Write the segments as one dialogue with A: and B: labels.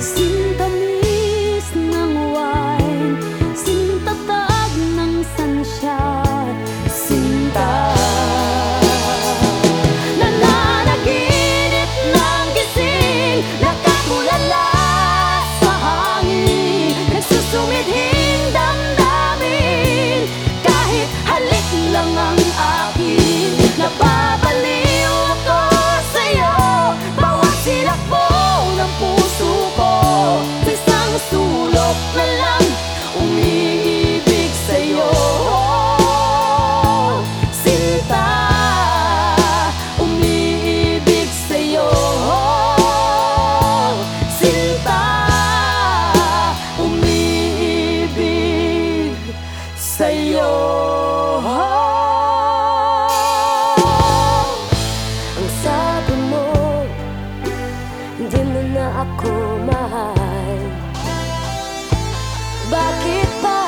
A: す僕を sa'yo
B: Ang sabi mo Hindi mo na ako mahal Bakit ba?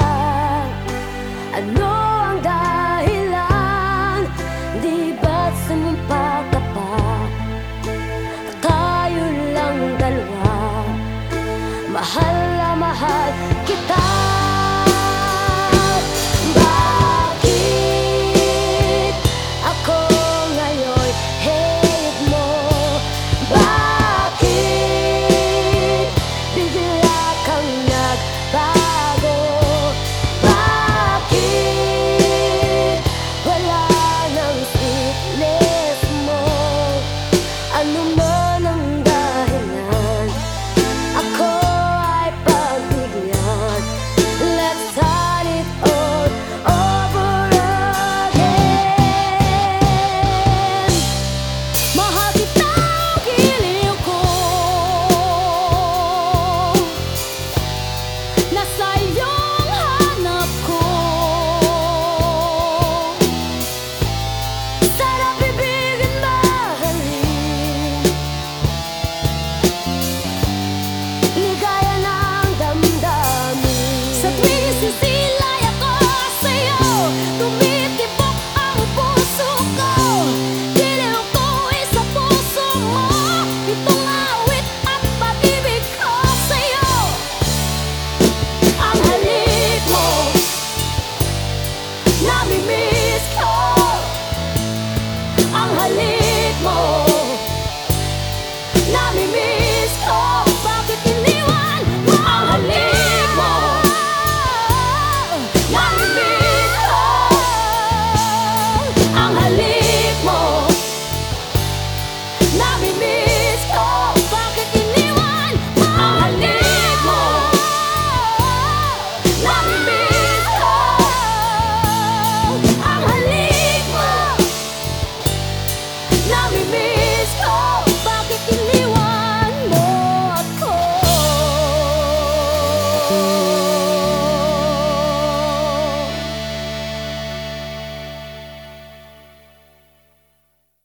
B: Ano ang dahilan? Di ba't sumumpa ka pa? Tayo lang dalawa Mahal na mahal kita